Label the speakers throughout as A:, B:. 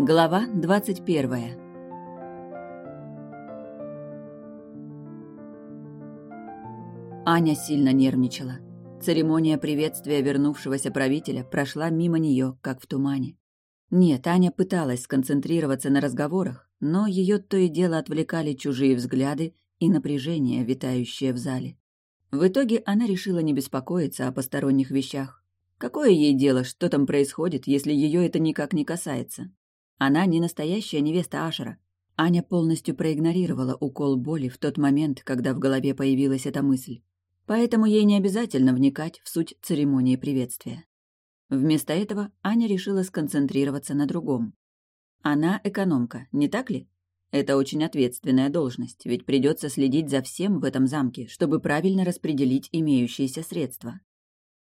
A: Глава двадцать первая Аня сильно нервничала. Церемония приветствия вернувшегося правителя прошла мимо нее, как в тумане. Нет, Аня пыталась сконцентрироваться на разговорах, но ее то и дело отвлекали чужие взгляды и напряжение, витающее в зале. В итоге она решила не беспокоиться о посторонних вещах. Какое ей дело, что там происходит, если ее это никак не касается? Она не настоящая невеста Ашера. Аня полностью проигнорировала укол боли в тот момент, когда в голове появилась эта мысль. Поэтому ей не обязательно вникать в суть церемонии приветствия. Вместо этого Аня решила сконцентрироваться на другом. Она экономка, не так ли? Это очень ответственная должность, ведь придется следить за всем в этом замке, чтобы правильно распределить имеющиеся средства.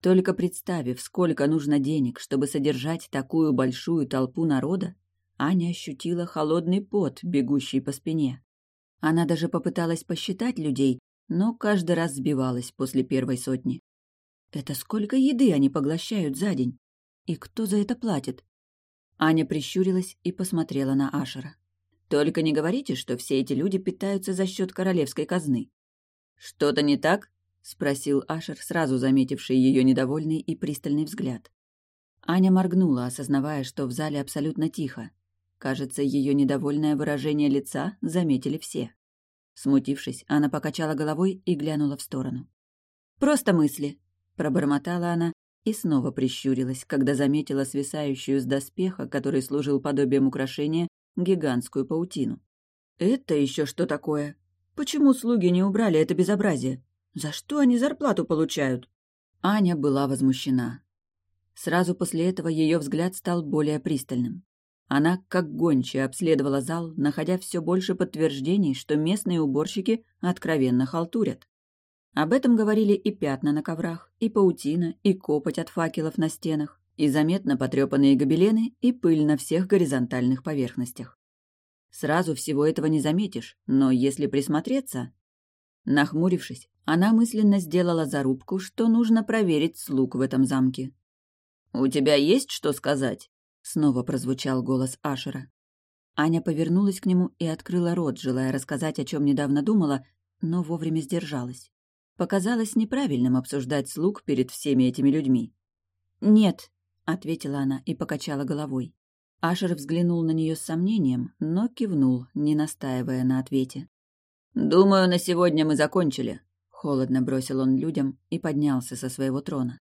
A: Только представив, сколько нужно денег, чтобы содержать такую большую толпу народа, Аня ощутила холодный пот, бегущий по спине. Она даже попыталась посчитать людей, но каждый раз сбивалась после первой сотни. Это сколько еды они поглощают за день? И кто за это платит? Аня прищурилась и посмотрела на Ашера. Только не говорите, что все эти люди питаются за счет королевской казны. Что-то не так? спросил Ашер, сразу заметивший ее недовольный и пристальный взгляд. Аня моргнула, осознавая, что в зале абсолютно тихо. Кажется, ее недовольное выражение лица заметили все. Смутившись, она покачала головой и глянула в сторону. «Просто мысли», — пробормотала она и снова прищурилась, когда заметила свисающую с доспеха, который служил подобием украшения, гигантскую паутину. «Это еще что такое? Почему слуги не убрали это безобразие? За что они зарплату получают?» Аня была возмущена. Сразу после этого ее взгляд стал более пристальным. Она, как гончая, обследовала зал, находя все больше подтверждений, что местные уборщики откровенно халтурят. Об этом говорили и пятна на коврах, и паутина, и копоть от факелов на стенах и заметно потрепанные гобелены и пыль на всех горизонтальных поверхностях. Сразу всего этого не заметишь, но если присмотреться... Нахмурившись, она мысленно сделала зарубку, что нужно проверить слуг в этом замке. «У тебя есть что сказать?» — снова прозвучал голос Ашера. Аня повернулась к нему и открыла рот, желая рассказать, о чем недавно думала, но вовремя сдержалась. Показалось неправильным обсуждать слуг перед всеми этими людьми. «Нет», — ответила она и покачала головой. Ашер взглянул на нее с сомнением, но кивнул, не настаивая на ответе. «Думаю, на сегодня мы закончили», — холодно бросил он людям и поднялся со своего трона.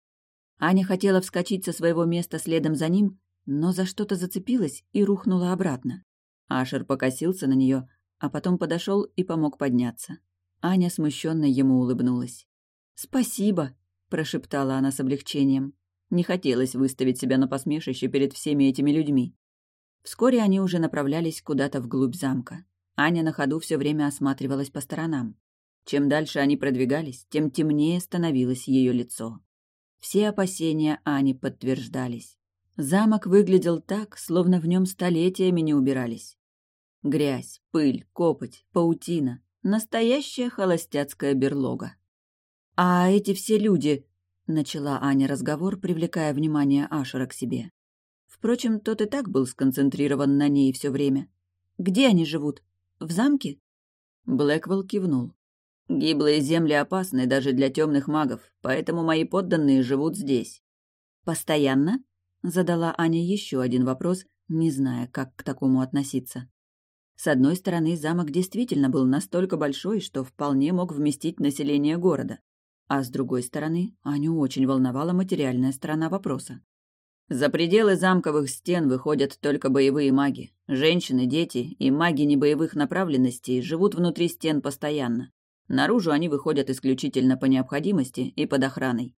A: Аня хотела вскочить со своего места следом за ним, но за что-то зацепилась и рухнула обратно. Ашер покосился на нее, а потом подошел и помог подняться. Аня смущенно ему улыбнулась. «Спасибо», — прошептала она с облегчением. Не хотелось выставить себя на посмешище перед всеми этими людьми. Вскоре они уже направлялись куда-то вглубь замка. Аня на ходу все время осматривалась по сторонам. Чем дальше они продвигались, тем темнее становилось ее лицо. Все опасения Ани подтверждались. Замок выглядел так, словно в нем столетиями не убирались. Грязь, пыль, копоть, паутина. Настоящая холостяцкая берлога. «А эти все люди, — начала Аня разговор, привлекая внимание Ашера к себе. Впрочем, тот и так был сконцентрирован на ней все время. «Где они живут? В замке?» Блэквелл кивнул. «Гиблые земли опасны даже для темных магов, поэтому мои подданные живут здесь». «Постоянно?» — задала Аня еще один вопрос, не зная, как к такому относиться. С одной стороны, замок действительно был настолько большой, что вполне мог вместить население города. А с другой стороны, Аню очень волновала материальная сторона вопроса. За пределы замковых стен выходят только боевые маги. Женщины, дети и маги небоевых направленностей живут внутри стен постоянно. Наружу они выходят исключительно по необходимости и под охраной.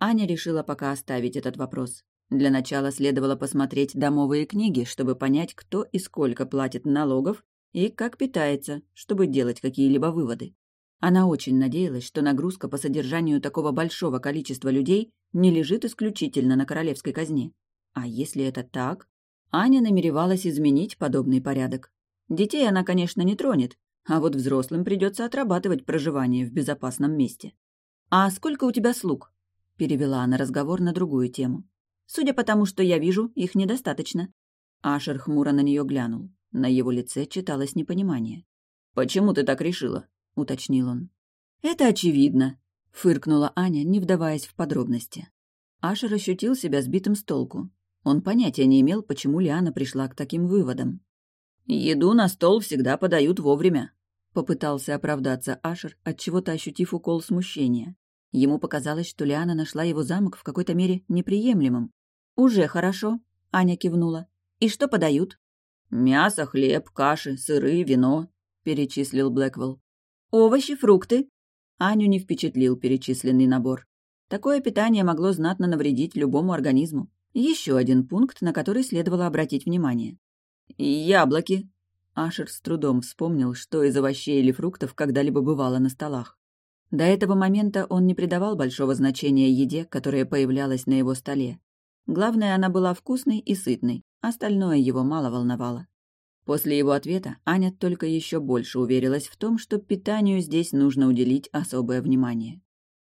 A: Аня решила пока оставить этот вопрос. Для начала следовало посмотреть домовые книги, чтобы понять, кто и сколько платит налогов и как питается, чтобы делать какие-либо выводы. Она очень надеялась, что нагрузка по содержанию такого большого количества людей не лежит исключительно на королевской казне. А если это так, Аня намеревалась изменить подобный порядок. Детей она, конечно, не тронет, а вот взрослым придется отрабатывать проживание в безопасном месте. «А сколько у тебя слуг?» – перевела она разговор на другую тему. «Судя по тому, что я вижу, их недостаточно». Ашер хмуро на нее глянул. На его лице читалось непонимание. «Почему ты так решила?» — уточнил он. «Это очевидно», — фыркнула Аня, не вдаваясь в подробности. Ашер ощутил себя сбитым с толку. Он понятия не имел, почему Лиана пришла к таким выводам. «Еду на стол всегда подают вовремя», — попытался оправдаться Ашер, отчего-то ощутив укол смущения. Ему показалось, что Лиана нашла его замок в какой-то мере неприемлемым. «Уже хорошо», — Аня кивнула. «И что подают?» «Мясо, хлеб, каши, сыры, вино», — перечислил Блэквелл. «Овощи, фрукты?» Аню не впечатлил перечисленный набор. Такое питание могло знатно навредить любому организму. Еще один пункт, на который следовало обратить внимание. «Яблоки!» Ашер с трудом вспомнил, что из овощей или фруктов когда-либо бывало на столах. До этого момента он не придавал большого значения еде, которая появлялась на его столе. Главное, она была вкусной и сытной, остальное его мало волновало. После его ответа Аня только еще больше уверилась в том, что питанию здесь нужно уделить особое внимание.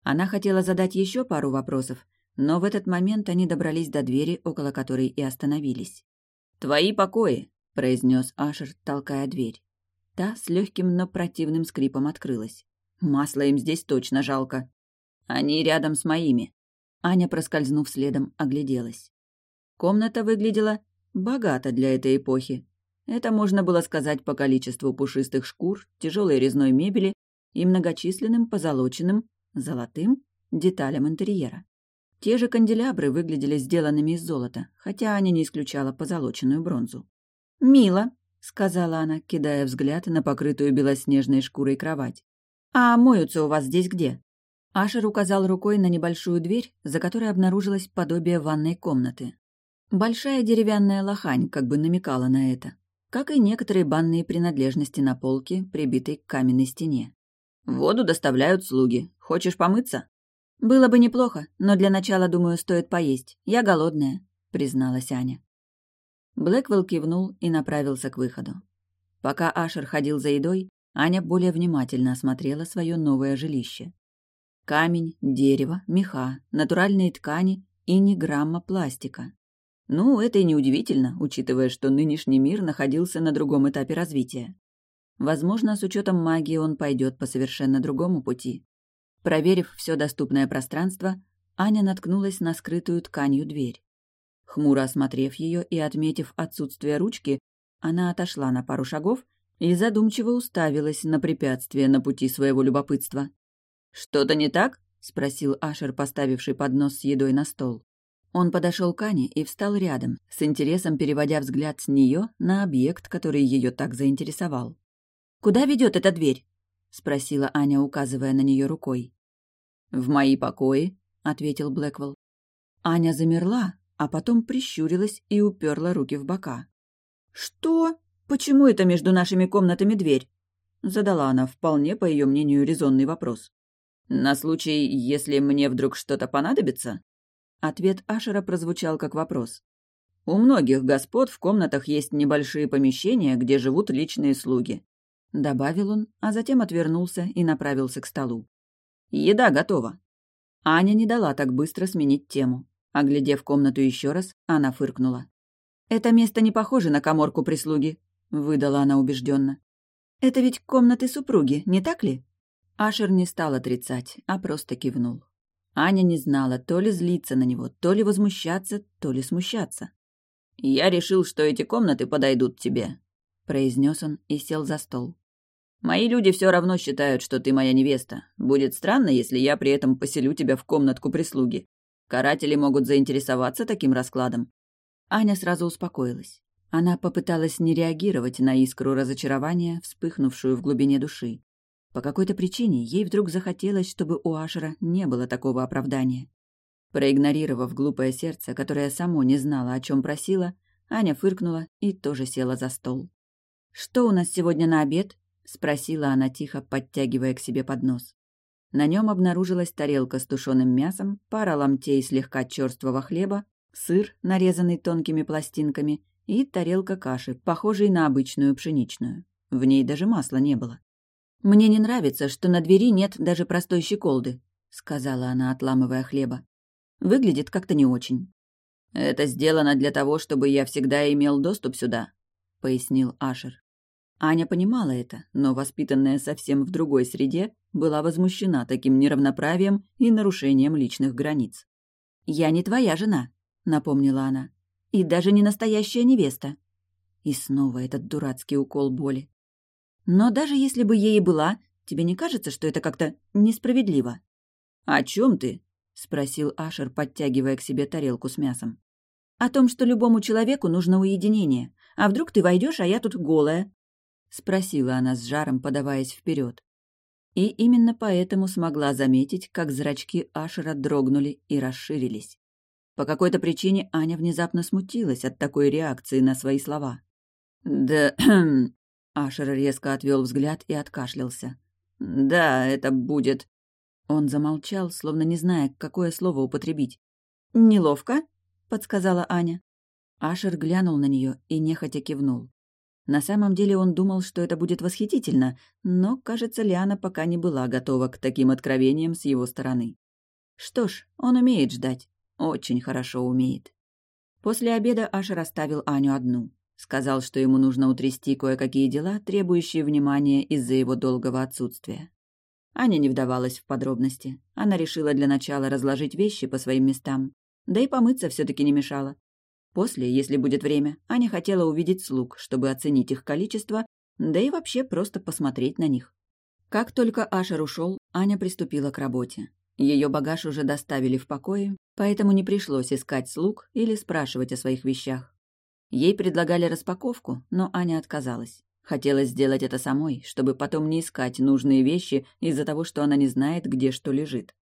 A: Она хотела задать еще пару вопросов, но в этот момент они добрались до двери, около которой и остановились. «Твои покои», — произнес Ашер, толкая дверь. Та с легким, но противным скрипом открылась. Масла им здесь точно жалко. Они рядом с моими. Аня, проскользнув следом, огляделась. Комната выглядела богато для этой эпохи. Это можно было сказать по количеству пушистых шкур, тяжелой резной мебели и многочисленным позолоченным, золотым деталям интерьера. Те же канделябры выглядели сделанными из золота, хотя Аня не исключала позолоченную бронзу. «Мило», — сказала она, кидая взгляд на покрытую белоснежной шкурой кровать. «А моются у вас здесь где?» Ашер указал рукой на небольшую дверь, за которой обнаружилось подобие ванной комнаты. Большая деревянная лохань как бы намекала на это, как и некоторые банные принадлежности на полке, прибитой к каменной стене. «Воду доставляют слуги. Хочешь помыться?» «Было бы неплохо, но для начала, думаю, стоит поесть. Я голодная», — призналась Аня. Блэквелл кивнул и направился к выходу. Пока Ашер ходил за едой, Аня более внимательно осмотрела свое новое жилище. Камень, дерево, меха, натуральные ткани и ни грамма пластика. Ну, это и неудивительно, учитывая, что нынешний мир находился на другом этапе развития. Возможно, с учетом магии он пойдет по совершенно другому пути. Проверив все доступное пространство, Аня наткнулась на скрытую тканью дверь. Хмуро осмотрев ее и отметив отсутствие ручки, она отошла на пару шагов и задумчиво уставилась на препятствие на пути своего любопытства. «Что-то не так?» — спросил Ашер, поставивший поднос с едой на стол. Он подошел к Ане и встал рядом, с интересом переводя взгляд с нее на объект, который ее так заинтересовал. «Куда ведет эта дверь?» — спросила Аня, указывая на нее рукой. «В мои покои», — ответил Блэквелл. Аня замерла, а потом прищурилась и уперла руки в бока. «Что? Почему это между нашими комнатами дверь?» Задала она вполне, по ее мнению, резонный вопрос. «На случай, если мне вдруг что-то понадобится?» Ответ Ашера прозвучал как вопрос. «У многих господ в комнатах есть небольшие помещения, где живут личные слуги», — добавил он, а затем отвернулся и направился к столу. Еда готова. Аня не дала так быстро сменить тему. Оглядев комнату еще раз, она фыркнула. «Это место не похоже на коморку прислуги», — выдала она убежденно. «Это ведь комнаты супруги, не так ли?» Ашер не стал отрицать, а просто кивнул. Аня не знала, то ли злиться на него, то ли возмущаться, то ли смущаться. «Я решил, что эти комнаты подойдут тебе», — произнес он и сел за стол. Мои люди все равно считают, что ты моя невеста. Будет странно, если я при этом поселю тебя в комнатку прислуги. Каратели могут заинтересоваться таким раскладом». Аня сразу успокоилась. Она попыталась не реагировать на искру разочарования, вспыхнувшую в глубине души. По какой-то причине ей вдруг захотелось, чтобы у Ашера не было такого оправдания. Проигнорировав глупое сердце, которое само не знало, о чем просила, Аня фыркнула и тоже села за стол. «Что у нас сегодня на обед?» — спросила она тихо, подтягивая к себе поднос. На нем обнаружилась тарелка с тушеным мясом, пара ломтей слегка черствого хлеба, сыр, нарезанный тонкими пластинками, и тарелка каши, похожей на обычную пшеничную. В ней даже масла не было. «Мне не нравится, что на двери нет даже простой щеколды», — сказала она, отламывая хлеба. «Выглядит как-то не очень». «Это сделано для того, чтобы я всегда имел доступ сюда», — пояснил Ашер. Аня понимала это, но, воспитанная совсем в другой среде, была возмущена таким неравноправием и нарушением личных границ. «Я не твоя жена», — напомнила она, — «и даже не настоящая невеста». И снова этот дурацкий укол боли. «Но даже если бы ей и была, тебе не кажется, что это как-то несправедливо?» «О чем ты?» — спросил Ашер, подтягивая к себе тарелку с мясом. «О том, что любому человеку нужно уединение. А вдруг ты войдешь, а я тут голая?» — спросила она с жаром, подаваясь вперед. И именно поэтому смогла заметить, как зрачки Ашера дрогнули и расширились. По какой-то причине Аня внезапно смутилась от такой реакции на свои слова. «Да...» Ашер резко отвел взгляд и откашлялся. «Да, это будет...» Он замолчал, словно не зная, какое слово употребить. «Неловко?» — подсказала Аня. Ашер глянул на нее и нехотя кивнул. На самом деле он думал, что это будет восхитительно, но, кажется, Лиана пока не была готова к таким откровениям с его стороны. Что ж, он умеет ждать. Очень хорошо умеет. После обеда Ашер оставил Аню одну. Сказал, что ему нужно утрясти кое-какие дела, требующие внимания из-за его долгого отсутствия. Аня не вдавалась в подробности. Она решила для начала разложить вещи по своим местам. Да и помыться все таки не мешало. После, если будет время, Аня хотела увидеть слуг, чтобы оценить их количество, да и вообще просто посмотреть на них. Как только Ашер ушел, Аня приступила к работе. Ее багаж уже доставили в покое, поэтому не пришлось искать слуг или спрашивать о своих вещах. Ей предлагали распаковку, но Аня отказалась. Хотелось сделать это самой, чтобы потом не искать нужные вещи из-за того, что она не знает, где что лежит.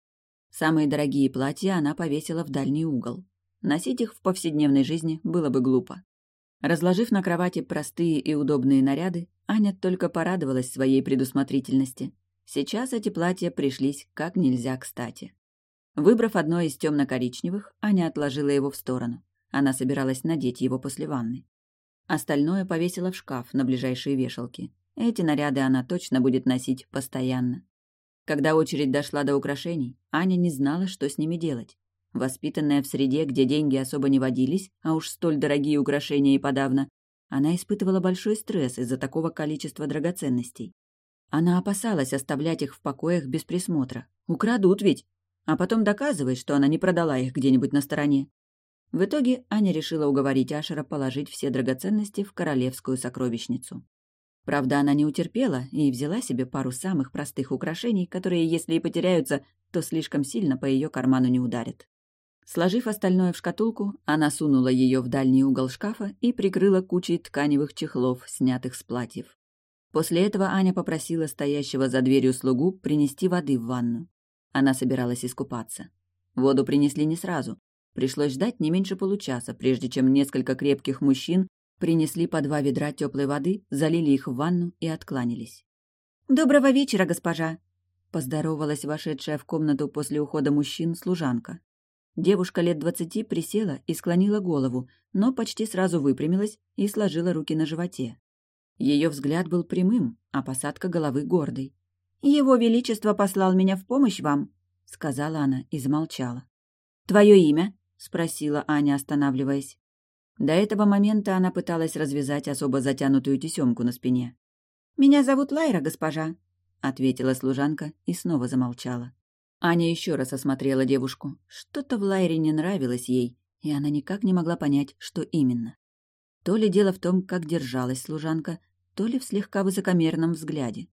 A: Самые дорогие платья она повесила в дальний угол. Носить их в повседневной жизни было бы глупо. Разложив на кровати простые и удобные наряды, Аня только порадовалась своей предусмотрительности. Сейчас эти платья пришлись как нельзя кстати. Выбрав одно из темно-коричневых, Аня отложила его в сторону. Она собиралась надеть его после ванны. Остальное повесила в шкаф на ближайшие вешалки. Эти наряды она точно будет носить постоянно. Когда очередь дошла до украшений, Аня не знала, что с ними делать. Воспитанная в среде, где деньги особо не водились, а уж столь дорогие украшения и подавно, она испытывала большой стресс из-за такого количества драгоценностей. Она опасалась оставлять их в покоях без присмотра. Украдут ведь! А потом доказывает, что она не продала их где-нибудь на стороне. В итоге Аня решила уговорить Ашера положить все драгоценности в королевскую сокровищницу. Правда, она не утерпела и взяла себе пару самых простых украшений, которые, если и потеряются, то слишком сильно по ее карману не ударят. Сложив остальное в шкатулку, она сунула ее в дальний угол шкафа и прикрыла кучей тканевых чехлов, снятых с платьев. После этого Аня попросила стоящего за дверью слугу принести воды в ванну. Она собиралась искупаться. Воду принесли не сразу, Пришлось ждать не меньше получаса, прежде чем несколько крепких мужчин принесли по два ведра теплой воды, залили их в ванну и откланялись. «Доброго вечера, госпожа!» — поздоровалась вошедшая в комнату после ухода мужчин служанка. Девушка лет двадцати присела и склонила голову, но почти сразу выпрямилась и сложила руки на животе. Ее взгляд был прямым, а посадка головы гордой. «Его Величество послал меня в помощь вам», — сказала она и замолчала. «Твое имя?» — спросила Аня, останавливаясь. До этого момента она пыталась развязать особо затянутую тесемку на спине. «Меня зовут Лайра, госпожа», — ответила служанка и снова замолчала. Аня еще раз осмотрела девушку. Что-то в Лайре не нравилось ей, и она никак не могла понять, что именно. То ли дело в том, как держалась служанка, то ли в слегка высокомерном взгляде.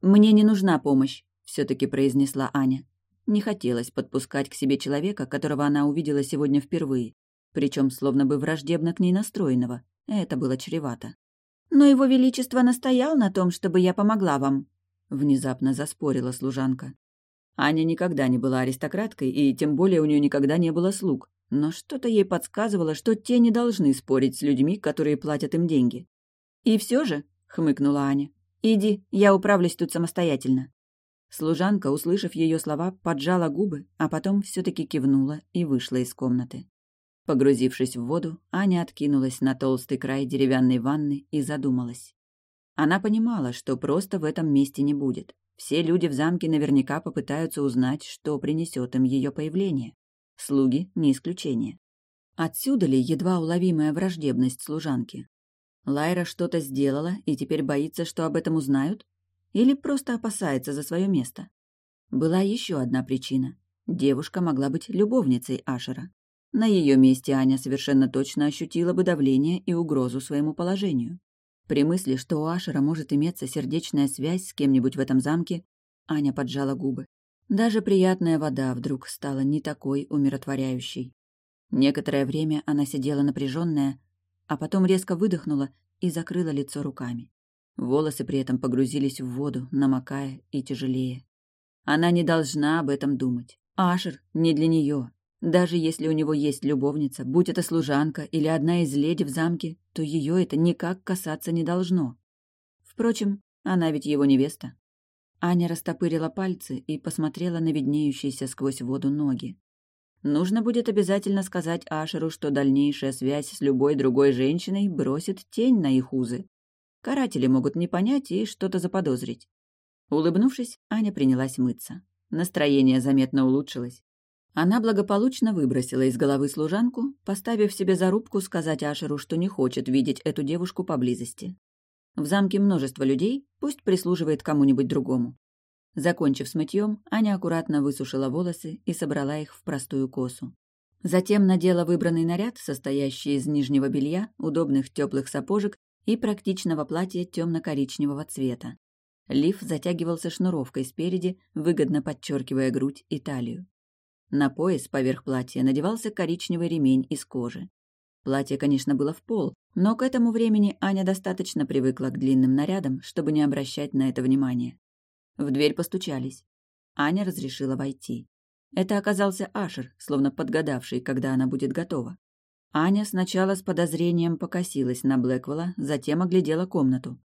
A: «Мне не нужна помощь», — все-таки произнесла Аня. Не хотелось подпускать к себе человека, которого она увидела сегодня впервые, причем словно бы враждебно к ней настроенного. Это было чревато. «Но его величество настоял на том, чтобы я помогла вам», — внезапно заспорила служанка. Аня никогда не была аристократкой, и тем более у нее никогда не было слуг, но что-то ей подсказывало, что те не должны спорить с людьми, которые платят им деньги. «И все же», — хмыкнула Аня, — «иди, я управлюсь тут самостоятельно». Служанка, услышав ее слова, поджала губы, а потом все-таки кивнула и вышла из комнаты. Погрузившись в воду, Аня откинулась на толстый край деревянной ванны и задумалась. Она понимала, что просто в этом месте не будет. Все люди в замке наверняка попытаются узнать, что принесет им ее появление. Слуги — не исключение. Отсюда ли едва уловимая враждебность служанки? Лайра что-то сделала и теперь боится, что об этом узнают? Или просто опасается за свое место? Была еще одна причина. Девушка могла быть любовницей Ашера. На ее месте Аня совершенно точно ощутила бы давление и угрозу своему положению. При мысли, что у Ашера может иметься сердечная связь с кем-нибудь в этом замке, Аня поджала губы. Даже приятная вода вдруг стала не такой умиротворяющей. Некоторое время она сидела напряженная, а потом резко выдохнула и закрыла лицо руками. Волосы при этом погрузились в воду, намокая и тяжелее. Она не должна об этом думать. Ашер не для нее. Даже если у него есть любовница, будь это служанка или одна из леди в замке, то ее это никак касаться не должно. Впрочем, она ведь его невеста. Аня растопырила пальцы и посмотрела на виднеющиеся сквозь воду ноги. Нужно будет обязательно сказать Ашеру, что дальнейшая связь с любой другой женщиной бросит тень на их узы. Каратели могут не понять и что-то заподозрить. Улыбнувшись, Аня принялась мыться. Настроение заметно улучшилось. Она благополучно выбросила из головы служанку, поставив себе зарубку сказать Ашеру, что не хочет видеть эту девушку поблизости. В замке множество людей, пусть прислуживает кому-нибудь другому. Закончив с мытьем, Аня аккуратно высушила волосы и собрала их в простую косу. Затем надела выбранный наряд, состоящий из нижнего белья, удобных теплых сапожек и практичного платья темно-коричневого цвета. Лиф затягивался шнуровкой спереди, выгодно подчеркивая грудь и талию. На пояс поверх платья надевался коричневый ремень из кожи. Платье, конечно, было в пол, но к этому времени Аня достаточно привыкла к длинным нарядам, чтобы не обращать на это внимания. В дверь постучались. Аня разрешила войти. Это оказался Ашер, словно подгадавший, когда она будет готова. Аня сначала с подозрением покосилась на Блэквелла, затем оглядела комнату.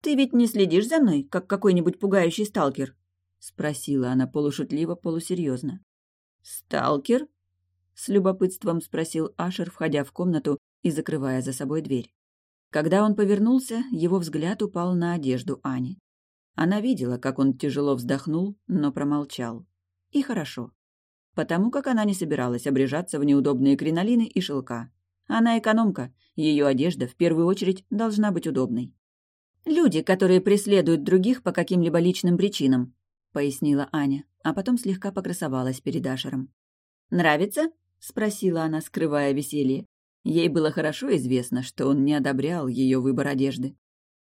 A: «Ты ведь не следишь за мной, как какой-нибудь пугающий сталкер?» — спросила она полушутливо, полусерьезно. «Сталкер?» — с любопытством спросил Ашер, входя в комнату и закрывая за собой дверь. Когда он повернулся, его взгляд упал на одежду Ани. Она видела, как он тяжело вздохнул, но промолчал. И хорошо. Потому как она не собиралась обрежаться в неудобные кринолины и шелка. Она экономка, ее одежда в первую очередь должна быть удобной. «Люди, которые преследуют других по каким-либо личным причинам», — пояснила Аня а потом слегка покрасовалась перед Ашером. «Нравится?» — спросила она, скрывая веселье. Ей было хорошо известно, что он не одобрял ее выбор одежды.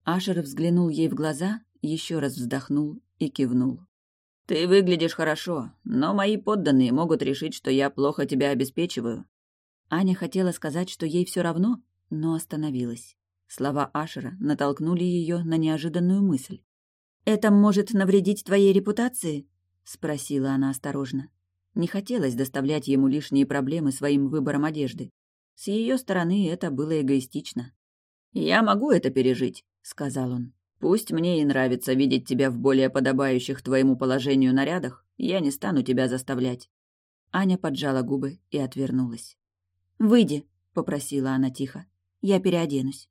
A: Ашер взглянул ей в глаза, еще раз вздохнул и кивнул. «Ты выглядишь хорошо, но мои подданные могут решить, что я плохо тебя обеспечиваю». Аня хотела сказать, что ей все равно, но остановилась. Слова Ашера натолкнули ее на неожиданную мысль. «Это может навредить твоей репутации?» — спросила она осторожно. Не хотелось доставлять ему лишние проблемы своим выбором одежды. С ее стороны это было эгоистично. «Я могу это пережить», — сказал он. «Пусть мне и нравится видеть тебя в более подобающих твоему положению нарядах, я не стану тебя заставлять». Аня поджала губы и отвернулась. «Выйди», — попросила она тихо. «Я переоденусь».